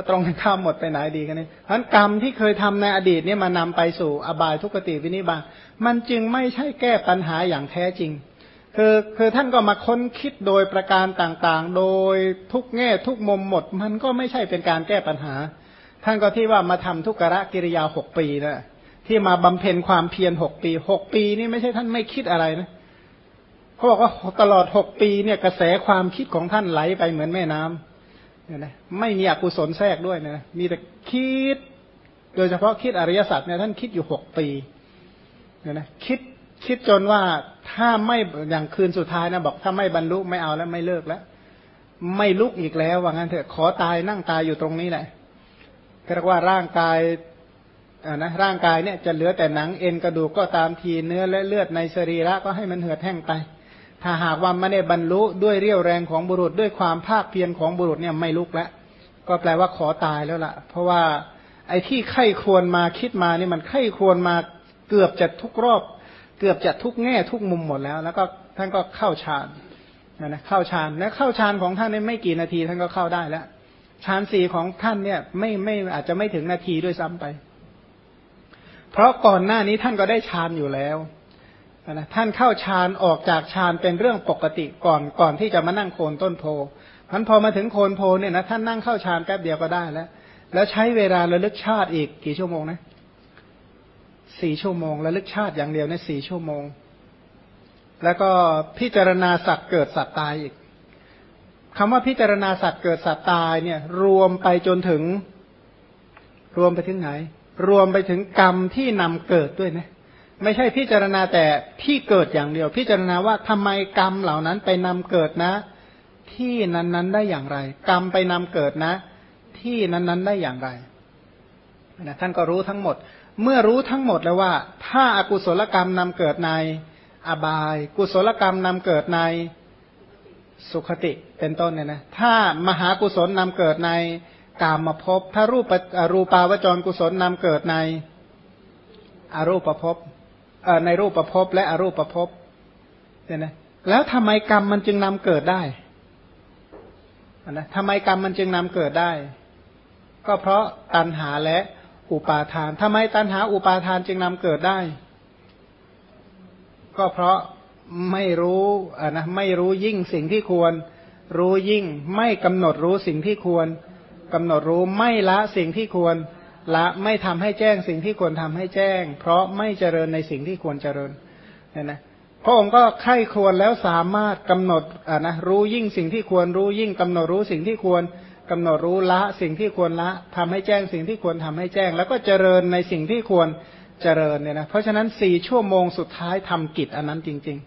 ก็ตรงกันข้ามหมดไปไหนดีกันเนี่ยเพราะกรรมที่เคยทำในอดีตเนี่ยมานำไปสู่อบายทุกขติวินิบาตมันจึงไม่ใช่แก้ปัญหาอย่างแท้จริง คือคือท่านก็มาค้นคิดโดยประการต่างๆ โดยทุกแง่ทุกมุมหมด มันก็ไม่ใช่เป็นการแก้ปัญหา ท่านก็ที่ว่ามาทำทุกขะกิริยาหกปีนะที่มาบำเพ็ญความเพียรหกปีหกปีนี่ไม่ใช่ท่านไม่คิดอะไรนะเขาบอกว่าตลอดหกปีเนี่ยกระแสความคิดของท่านไหลไปเหมือนแม่น้ำ เนี่ยนะไม่มีอกุศลแทรกด้วยนะมีแต่คิด โดยเฉพาะคิดอริยสัจเนี่ยท่านคิดอยู่หกปีเนี่ยนะคิดคิดจนว่าถ้าไม่อย่างคืนสุดท้ายนะบอกถ้าไม่บรรลุไม่เอาแล้วไม่เลิกแล้ว ไม่ลุกอีกแล้วว่างั้นเถอะขอตายนั่งตายอยู่ตรงนี้แหละเรียกว่าร่างกายอ่านะร่างกายเนี่ยจะเหลือแต่หนังเอ็นกระดูกก็ตามทีเนื้อและเลือดในสรีระก็ให้มันเหือดแห้งไป ถ้าหากว่าไม่ได้บรรลุด้วยเรี่ยวแรงของบุรุษด้วยความภาคเพียรของบุรุษเนี่ยไม่ลุกแล้วก็แปลว่าขอตายแล้วล่ะ เพราะว่าไอ้ที่ไข้ควรมาคิดมานี่มันไข้ควรมาเกือบจะทุกรอบ เกือบจะทุกแง่ทุกมุมหมดแล้ว แล้วก็ท่านก็เข้าฌานนะนะเข้าฌานและเข้าฌานของท่านนี่ไม่กี่นาทีท่านก็เข้าได้แล้วฌานสี่ของท่านเนี่ยไม่ไม่อาจจะไม่ถึงนาทีด้วยซ้ำไป เพราะก่อนหน้านี้ท่านก็ได้ฌานอยู่แล้ว นะท่านเข้าฌานออกจากฌานเป็นเรื่องปกติก่อนก่อนที่จะมานั่งโคนต้นโพพันพอมาถึงโคนโพเนี่ยนะท่านนั่งเข้าฌานแป๊บเดียวก็ได้แล้ว แล้วใช้เวลาระลึกชาติอีกกี่ชั่วโมงนะสี่ชั่วโมงระลึกชาติอย่างเดียวในสี่ชั่วโมง แล้วก็พิจารณาสัตว์เกิดสัตว์ตายอีกคำว่าพิจารณาสัตว์เกิดสัตว์ตายเนี่ย รวมไปจนถึง รวมไปถึงไหน รวมไปถึงกรรมที่นำเกิดด้วยนะ ไม่ใช่พิจารณาแต่ที่เกิดอย่างเดียว พิจารณาว่าทำไมกรรมเหล่านั้นไปนำเกิดนะ ที่นั้น ๆ ได้อย่างไร กรรมไปนำเกิดนะ ที่นั้น ๆ ได้อย่างไรนะท่านก็รู้ทั้งหมด เมื่อรู้ทั้งหมดแล้วว่า ถ้าอากุศลกรรมนำเกิดในอบาย กุศลกรรมนำเกิดในสุขติเป็นต้นเนี่ยนะถ้ามหากุศลนำเกิดในกามมาพบถ้ารูปรูปาวจรกุศลนำเกิดในอรูปภพ ในรูปภพบและอรูปภพบเนี่ยนะแล้วทำไมกรรมมันจึงนำเกิดได้นะทำไมกรรมมันจึงนำเกิดได้ ก็เพราะตัณหาและอุปาทานทำไมตัณหาอุปาทานจึงนำเกิดได้ ก็เพราะไม่รู้อ่านะไม่รู้ยิ่งสิ่งที่ควร รู้ยิ่ง ไม่กำหนดรู้สิ่งที่ควรกำหนดรู้ไม่ละสิ่งที่ควร ละไม่ทำให้แจ้งสิ่งที่ควรทำให้แจ้ง เพราะไม่เจริญในสิ่งที่ควรเจริญเนี่ยนะพระองค์ก็ไข้ควรแล้วสามารถกำหนดอ่านะรู้ยิ่งสิ่งที่ควรรู้ยิ่งกำหนดรู้สิ่งที่ควรกำหนดรู้ละสิ่งที่ควรละทำให้แจ้งสิ่งที่ควรทำให้แจ้ง แล้วก็เจริญในสิ่งที่ควรเจริญเนี่ยนะเพราะฉะนั้นสี่ชั่วโมงสุดท้ายทำกิจอันนั้นจริง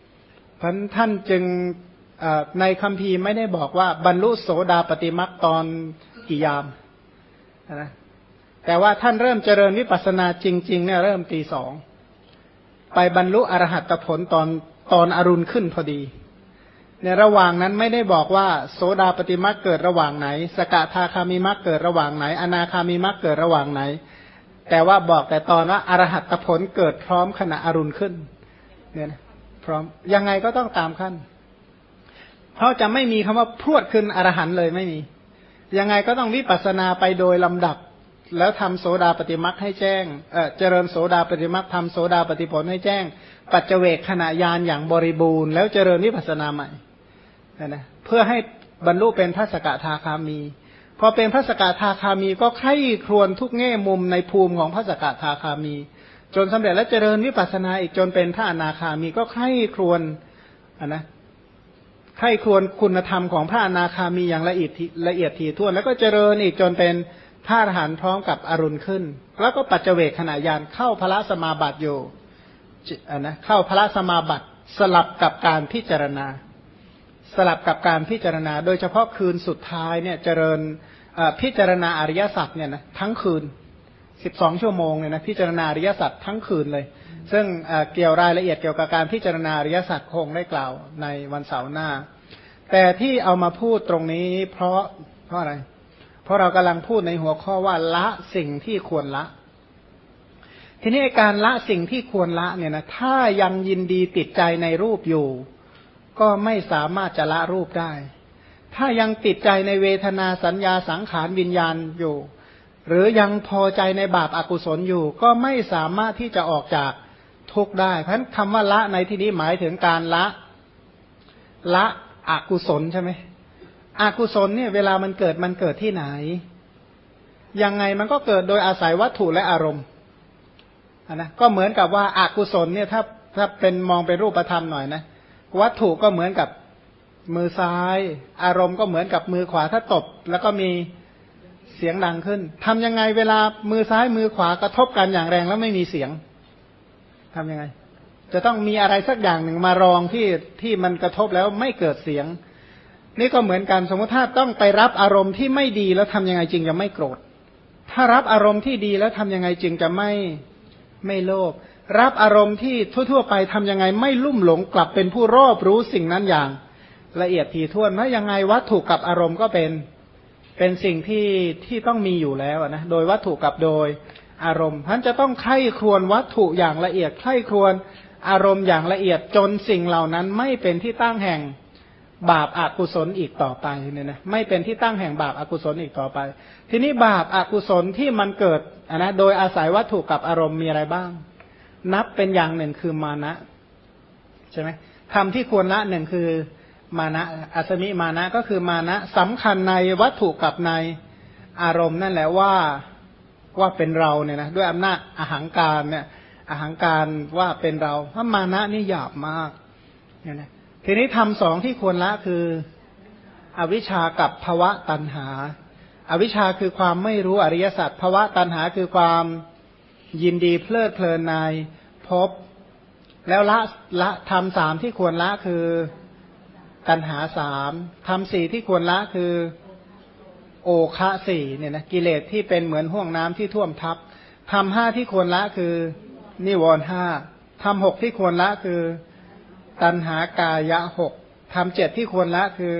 ๆ เพราะท่านจึงในคัมภีร์ไม่ได้บอกว่าบรรลุโสดาปฏิมักตอนกี่ยามนะ แต่ว่าท่านเริ่มเจริญวิปัสสนาจริงๆเนี่ยเริ่มตีสองไปบรรลุอรหัตผลตอนตอนอรุณขึ้นพอดี ในระหว่างนั้นไม่ได้บอกว่า โสดาปฏิมักเกิดระหว่างไหน สกทาคามิมักเกิดระหว่างไหน อนาคามิมักเกิดระหว่างไหน แต่ว่าบอกแต่ตอนว่าอรหัตผลเกิดพร้อมขณะอรุณขึ้นเนี่ยนะพร้อมยังไงก็ต้องตามขั้น เพราะจะไม่มีคำว่าพรวดขึ้นอรหันเลยไม่มียังไงก็ต้องวิปัสสนาไปโดยลำดับ แล้วทำโสดาปฏิมักให้แจ้งเออเจริญโสดาปฏิมักทำโสดาปฏิผลให้แจ้ง ปัจเจเวกขณะยานอย่างบริบูรณ์แล้วเจริญวิปัสนาใหม่นะนเพื่อให้บรรลุเป็นพระสกทาคามี พอเป็นพระสกทาคามีก็ใคร่ครวญทุกแง่มุมในภูมิของพระสกทาคามี จนสำเร็จแล้วเจริญวิปัสนาอีกจนเป็นพระอนาคามีก็ใคร่ครวญนนะใครวรคุณธรรมของพระอนาคามีอย่างละเอียดละเอียดถี่ถ้วน แล้วก็เจริญอีกจนเป็น พระอรหันต์พร้อมกับอรุณขึ้น แล้วก็ปัจเจเวกขณะยานเข้าพระสมาบัติอยู่นะเข้าพระสมาบัติสลับกับการพิจารณา สลับกับการพิจารณา โดยเฉพาะคืนสุดท้ายเนี่ยเจริญพิจารณาอริยสัจเนี่ยนะทั้งคืนสิบสองชั่วโมงเนี่ยนะพิจารณาอริยสัจทั้งคืนเลย ซึ่งเกี่ยวรายละเอียดเกี่ยวกับการพิจารณาอริยสัจคงได้กล่าวในวันเสาร์หน้า แต่ที่เอามาพูดตรงนี้เพราะเพราะอะไรเพราะเรากำลังพูดในหัวข้อว่าละสิ่งที่ควรละ ทีนี้การละสิ่งที่ควรละเนี่ยนะถ้ายังยินดีติดใจในรูปอยู่ ก็ไม่สามารถจะละรูปได้ ถ้ายังติดใจในเวทนาสัญญาสังขารวิญญาณอยู่ หรือยังพอใจในบาปอากุศลอยู่ ก็ไม่สามารถที่จะออกจากทุกข์ได้ เพราะฉะนั้นคำว่าละในที่นี้หมายถึงการละ ละอกุศลใช่ไหม อกุศลเนี่ยเวลามันเกิดมันเกิดที่ไหน ยังไงมันก็เกิดโดยอาศัยวัตถุและอารมณ์นะก็เหมือนกับว่าอากุศลเนี่ยถ้าถ้าเป็นมองเป็นรูปธรรมหน่อยนะวัตถุก็เหมือนกับมือซ้าย อารมณ์ก็เหมือนกับมือขวาถ้าตบ แล้วก็มีเสียงดังขึ้นทำยังไงเวลามือซ้ายมือขวากระทบกันอย่างแรงแล้วไม่มีเสียง ทํำยังไง จะต้องมีอะไรสักอย่างหนึ่งมารองที่ที่มันกระทบแล้วไม่เกิดเสียง นี่ก็เหมือนกันสมมติถ้าต้องไปรับอารมณ์ที่ไม่ดีแล้วทำยังไงจึงจะไม่โกรธ ถ้ารับอารมณ์ที่ดีแล้วทำยังไงจึงจะไม่ไม่โลภรับอารมณ์ที่ทั่ว ๆ ไปทำยังไงไม่ลุ่มหลงกลับเป็นผู้รอบรู้สิ่งนั้นอย่าง ละเอียดถี่ถ้วนว่ายังไงวัตถุกับอารมณ์ก็เป็นเป็นสิ่งที่ที่ต้องมีอยู่แล้วนะโดยวัตถุกับโดยอารมณ์ท่านจะต้องไข้ครวนวัตถุอย่างละเอียดไข้ครวนอารมณ์อย่างละเอียดจนสิ่งเหล่านั้นไม่เป็นที่ตั้งแห่ง บาปอากุศลอีกต่อไปเนี่ยนะไม่เป็นที่ตั้งแห่งบาปอากุศลอีกต่อไป ทีนี้บาปอากุศลที่มันเกิดนะโดยอาศัยวัตถุกับอารมณ์มีอะไรบ้าง นับเป็นอย่างหนึ่งคือมานะใช่ไหมทำที่ควรละหนึ่งคือมานะอัศมิมานะก็คือมานะสำคัญในวัตถุกับในอารมณ์นั่นแหละว่าว่าเป็นเราเนี่ยนะด้วยอำนาจอาหางการเนี่ยอาหางการว่าเป็นเราถ้ามานะนี่หยาบมากเนี่ยนะ ทีนี้ทำสองที่ควรละคือ อวิชากับภวะตันหา อวิชาคือความไม่รู้อริยสัจภวะตันหาคือความยินดีเพลิดเพลินในพบ แล้วละละทำสามที่ควรละคือตันหาสามทำสี่ที่ควรละคือโอคะสี่เนี่ยนะกิเลสที่เป็นเหมือนห่วงน้ำที่ท่วมทับทำห้าที่ควรละคือนิวรห้าทำหกที่ควรละคือ ตันหากายะหกทำเจ็ดที่ควรละคือ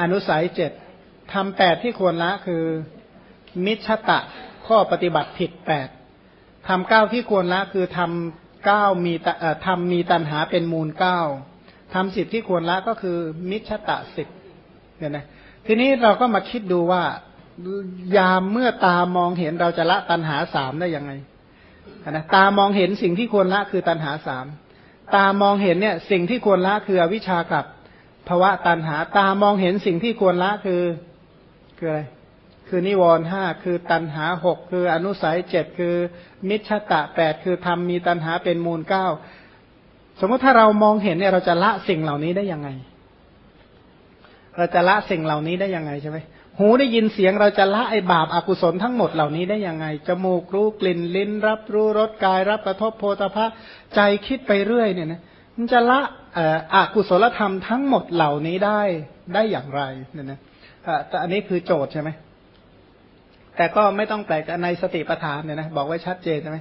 อนุสัยเจ็ดทำแปดที่ควรละคือ มิชตะข้อปฏิบัติผิดแปดทำเก้าที่ควรละคือทำเก้ามีทำมีตันหาเป็นมูลเก้าทำสิบที่ควรละก็คือ มิชตะสิบเนี่ยนะทีนี้เราก็มาคิดดูว่ายามเมื่อตามองเห็นเราจะละตันหาสามได้ยังไงนะตามองเห็นสิ่งที่ควรละคือตันหาสาม ตามองเห็นเนี่ยสิ่งที่ควรละคืออวิชากับภวะตันหา ตามองเห็นสิ่งที่ควรละคือคืออะไรคือนิวรณ์ห้าคือตันหาหกคืออนุสัยเจ็ดคือมิชตะแปดคือธรรมมีตันหาเป็นมูลเก้าสมมติถ้าเรามองเห็นเนี่ยเราจะละสิ่งเหล่านี้ได้ยังไง เราจะละสิ่งเหล่านี้ได้ยังไงใช่ไหม หูได้ยินเสียงเราจะละไอบาปอากุศลทั้งหมดเหล่านี้ได้ยังไง จมูกรู้กลิ่นลิ้น รับรู้รสกาย รับกระทบโพธพะใจคิดไปเรื่อยเนี่ยนะมันจะละอกุศลธรรมทั้งหมดเหล่านี้ได้ได้อย่างไรเนี่ยนะแต่อันนี้คือโจทย์ใช่ไหมแต่ก็ไม่ต้องแปลกในสติปัฏฐานเนี่ยนะบอกไว้ชัดเจนใช่ไหม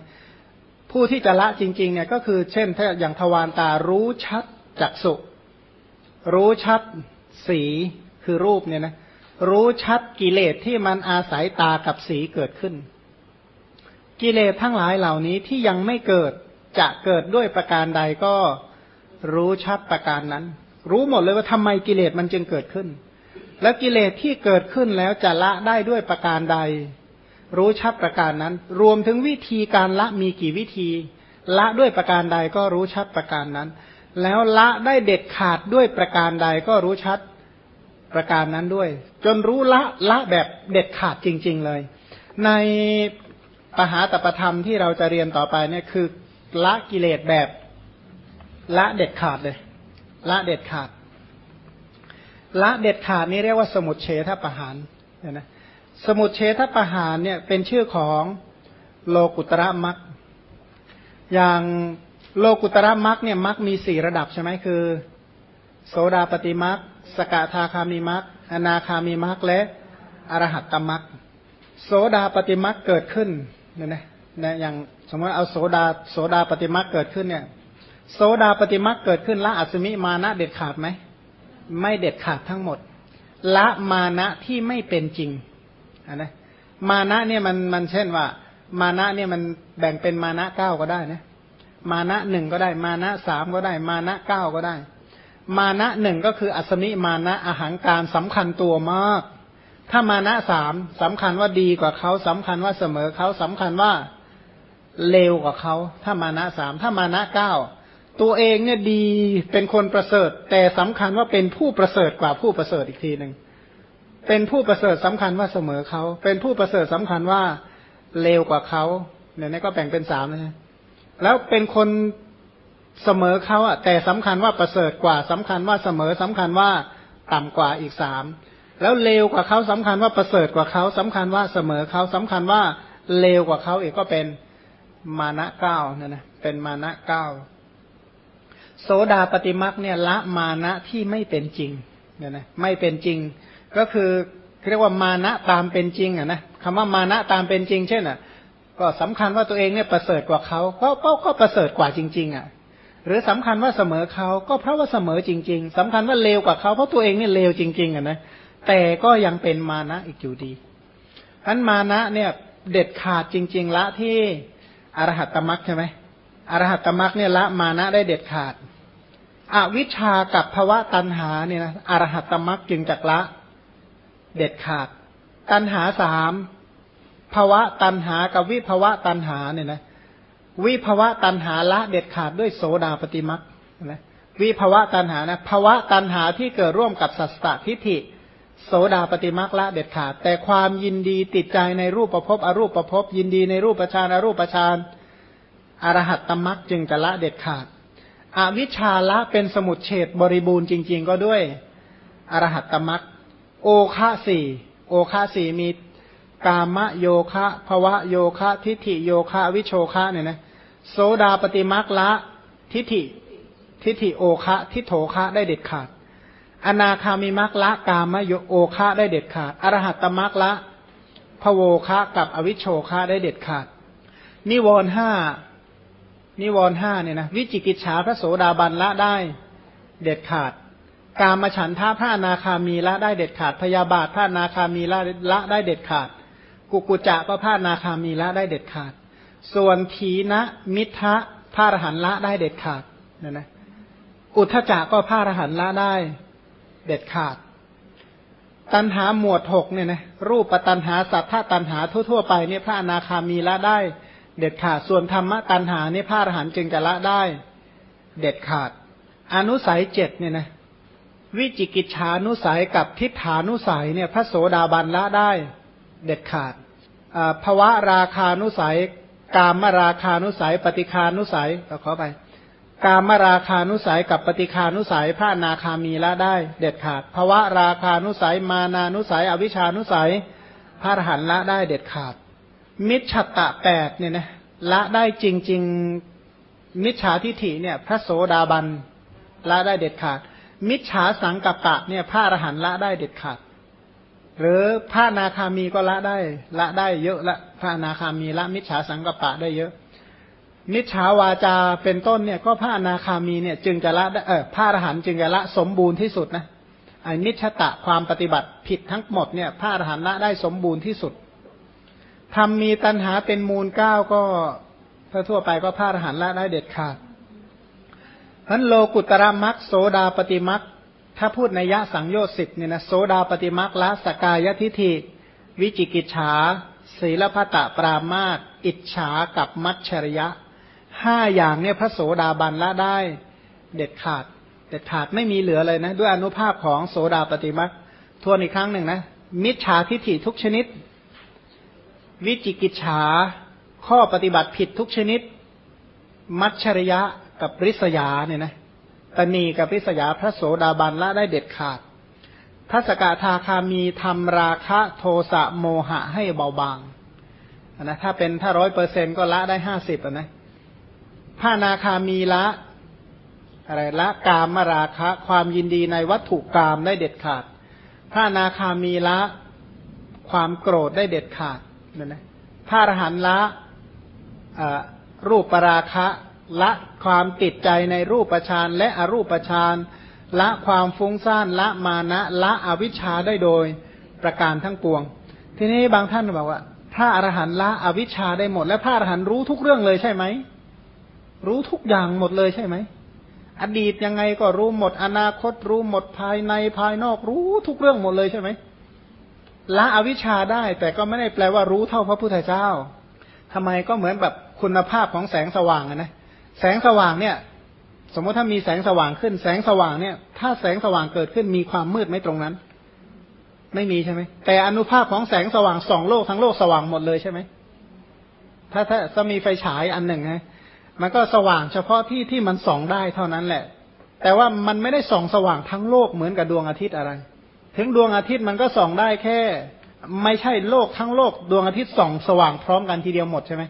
ผู้ที่จะละจริงๆเนี่ยก็คือ เช่น ถ้าอย่างทวารตารู้ชัดจักสุรู้ชัดสีคือรูปเนี่ยนะ รู้ชัดกิเลสที่มันอาศัยตากับสีเกิดขึ้น กิเลสทั้งหลายเหล่านี้ที่ยังไม่เกิดจะเกิดด้วยประการใดก็รู้ชัดประการนั้น รู้หมดเลยว่าทำไมกิเลสมันจึงเกิดขึ้น แล้วกิเลสที่เกิดขึ้นแล้วจะละได้ด้วยประการใด รู้ชัดประการนั้น รวมถึงวิธีการละมีกี่วิธี ละด้วยประการใดก็รู้ชัดประการนั้น แล้วละได้เด็ดขาดด้วยประการใดก็รู้ชัด ประการนั้นด้วย จนรู้ละละแบบเด็ดขาดจริง ๆเลย ในปหาตประธรรมที่เราจะเรียนต่อไปเนี่ยคือละกิเลสแบบละเด็ดขาดเลย ละเด็ดขาด ละเด็ดขาดนี่เรียกว่าสมุดเฉทประหารเนี่ยนะสมุดเฉทประหารเนี่ยเป็นชื่อของโลกุตระมักอย่างโลกุตระมักเนี่ยมักมีสี่ระดับใช่ไหมคือ โสดาปฏิมัก สกทาคามีมักอนาคามีมักและอรหัตตมักโสดาปฏิมักเกิดขึ้นเนี่ยนะนะอย่างสมมติเอาโสดาโสดาปฏิมักเกิดขึ้นเนี่ยโสดาปฏิมักเกิดขึ้นละอัศมิมานะเด็ดขาดไหมไม่เด็ดขาดทั้งหมด ละมานะที่ไม่เป็นจริงนนะมานะเนี่ยมันมันเช่นว่า มานะเนี่ยมันแบ่งเป็นมานะเก้าก็ได้นะมานะหนึ่งก็ได้ มานะสามก็ได้ มานะเก้าก็ได้ มานะหนึ่งก็คืออัศมิมานะอาหารการสำคัญตัวมาก ถ้ามานะสามสำคัญว่าดีกว่าเขาสำคัญว่าเสมอเขาสำคัญว่าเลวกว่าเขา ถ้ามานะสามถ้ามานะเก้าตัวเองเนี่ยดีเป็นคนประเสริฐ แต่สำคัญว่าเป็นผู้ประเสริฐกว่าผู้ประเสริฐอีกทีหนึ่งเป็นผู้ประเสริฐสำคัญว่าเสมอเขา เป็นผู้ประเสริฐสำคัญว่าเลวกว่าเขาเนี่ยนี่ก็แบ่งเป็นสามนะแล้วเป็นคน เสมอเขาอะแต่สำคัญว่าประเสริฐกว่าสำคัญว่าเสมอสำคัญว่าต่ำกว่าอีกสามแล้วเลวกว่าเขาสำคัญว่าประเสริฐกว่าเขาสำคัญว่าเสมอเขาสำคัญว่าเลวกว่าเขาอีกก็เป็นมานะเก้าเนี่ยนะเป็นมานะเก้าโสดาปฏิมักเนี่ยละมานะที่ไม่เป็นจริงเนี่ยนะไม่เป็นจริง ก็คือเรียกว่ามานะตามเป็นจริงอะนะคำว่ามานะตามเป็นจริง เช่นอะ ก็สำคัญว่าตัวเองเนี่ยประเสริฐกว่าเขาก็ก็ก็ประเสริฐกว่าจริง ๆ อะ หรือสำคัญว่าเสมอเขาก็เพราะว่าเสมอจริง ๆสำคัญว่าเลวกว่าเขาเพราะตัวเองเนี่ยเลวจริง ๆอะนะแต่ก็ยังเป็นมานะอีกอยู่ดีอันมานะเนี่ยเด็ดขาดจริง ๆ ละที่อรหัตตมรักใช่ไหมอรหัตตมรักเนี่ยละมานะได้เด็ดขาด อวิชากับภวะตันหาเนี่ยนะอรหัตตมรักจึงจักละ เด็ดขาด ตันหาสามภวะตันหากับวิภวะตันหาเนี่ยนะ วิภวะตันหาละเด็ดขาดด้วยโสดาปฏิมักนะวิภวะตันหานะภวะตันหาที่เกิดร่วมกับสัสตทิฏฐิ โสดาปฏิมักละเด็ดขาด แต่ความยินดีติดใจในรูปประพบอรูปประพบยินดีในรูปประชานอรูปประชานอรหัตตมักจึงจะละเด็ดขาดอวิชาละเป็นสมุดเฉดบริบูรณ์จริง ๆ ก็ด้วยอรหัตตมักโอคะสี่โอคะสี่มี กามะโยคะภวะโยคะ ทิฏฐิโยคะวิโชคะเนี่ยนะโสดาปฏิมักละทิฏฐิทิฏฐิโอคะทิโถคะได้เด็ดขาด อนาคามิมักละกามโยโอคะได้เด็ดขาด อรหัตตมักละพโวคะกับอวิโชคะได้เด็ดขาด นิวรห้านิวรห้าเนี่ยนะวิจิกิจฉาพระโสดาบันละได้เด็ดขาด กามฉันท่าพระนาคามีละได้เด็ดขาด พยาบาทพระนาคามีละละได้เด็ดขาด กุกุจะก็พระนาคามีละได้เด็ดขาด ส่วนทีนะมิทะพระอรหันละได้เด็ดขาดนนะอุทธจักก็พระอรหันละได้เด็ดขาด ตันหาหมวดหกเนี่ยนะรูปตันหาสัทธาตันหาทั่วๆไปเนี่ยพระอนาคามีละได้เด็ดขาด ส่วนธรรมะตันหาเนี่ยพระอรหันต์จึงจะละได้เด็ดขาด อนุสัยเจ็ดเนี่ยนะวิจิกิจฉานุสัยกับทิฏฐานุสัยเนี่ยพระโสดาบันละได้ เด็ดขาดภวะราคานุสัย กามราคานุสัย ปฏิคานุสัยเราขอไป กามราคานุสัยกับปฏิคานุสัยพระนาคามีละได้ เด็ดขาดภวะราคานุสัย มานานุสัย อวิชานุสัย พระอรหันละได้เด็ดขาด มิจฉตะแปดเนี่ยนะละได้จริง ๆ มิจฉาทิฐิเนี่ย พระโสดาบันละได้เด็ดขาด มิจฉาสังกัปปะเนี่ยพระอรหันละได้เด็ดขาด หรือพระนาคามีก็ละได้ ละได้เยอะละพระนาคามีละมิจฉาสังกปะได้เยอะนิชาวาจาเป็นต้นเนี่ย ก็พระนาคามีเนี่ย จึงจะละเออพระอรหันต์จึงจะละสมบูรณ์ที่สุดนะไอ้นิชตะความปฏิบัติผิดทั้งหมดเนี่ย พระอรหันต์ละได้สมบูรณ์ที่สุดทำมีตัณหาเป็นมูลเก้าก็ถ้าทั่วไปก็พระอรหันต์ละได้เด็ดขาดนันโลกุตระมักโสดาปฏิมัก ถ้าพูดในยะสังโยชน์สิบเนี่ยนะโสดาปฏิมักละสกายทิฐิ วิจิกิจฉาศีลพัตะปรามาตอิจฉากับมัชชริยะห้าอย่างเนี่ยพระโสดาบันละได้เด็ดขาด เด็ดขาดไม่มีเหลือเลยนะ ด้วยอนุภาพของโสดาปฏิมักทวนอีกครั้งหนึ่งนะ มิจฉาทิฐิทุกชนิด วิจิกิจฉาข้อปฏิบัติผิดทุกชนิด มัชชริยะกับริษยาเนี่ยนะ ตนีกับริษยาพระโสดาบันละได้เด็ดขาด พระสกทาคามีทำราคะโทสะโมหะให้เบาบางนะถ้าเป็นถ้าร้อยเปอร์เซ็นก็ละได้ห้าสิบนะพระนาคามีละอะไรละกามราคะ ความยินดีในวัตถุกรรมได้เด็ดขาด พระนาคามีละความโกรธได้เด็ดขาดนั่นนะพระอรหันละรูปปราคะ ละความติดใจในรูปฌานและอรูปฌานละความฟุ้งซ่านละมานะละอวิชชาได้โดยประการทั้งปวง ทีนี้บางท่านบอกว่า พระอรหันต์ละอวิชชาได้หมด และพระอรหันต์รู้ทุกเรื่องเลยใช่ไหมรู้ทุกอย่างหมดเลยใช่ไหมอดีตยังไงก็รู้หมด อนาคตรู้หมดภายในภายนอกรู้ทุกเรื่องหมดเลยใช่ไหมละอวิชชาได้ แต่ก็ไม่ได้แปลว่ารู้เท่าพระพุทธเจ้าทำไมก็เหมือนแบบคุณภาพของแสงสว่างนะ แสงสว่างเนี่ย สมมติถ้ามีแสงสว่างขึ้น แสงสว่างเนี่ย ถ้าแสงสว่างเกิดขึ้นมีความมืดไหมตรงนั้น ไม่มีใช่ไหมแต่อนุภาพของแสงสว่างสองโลกทั้งโลกสว่างหมดเลยใช่ไหมถ้าถ้าจะมีไฟฉายอันหนึ่งนะมันก็สว่างเฉพาะที่ที่มันส่องได้เท่านั้นแหละ แต่ว่ามันไม่ได้ส่องสว่างทั้งโลกเหมือนกับดวงอาทิตย์อะไร ถึงดวงอาทิตย์มันก็ส่องได้แค่ ไม่ใช่โลกทั้งโลก ดวงอาทิตย์ส่องสว่างพร้อมกันทีเดียวหมดใช่ไหม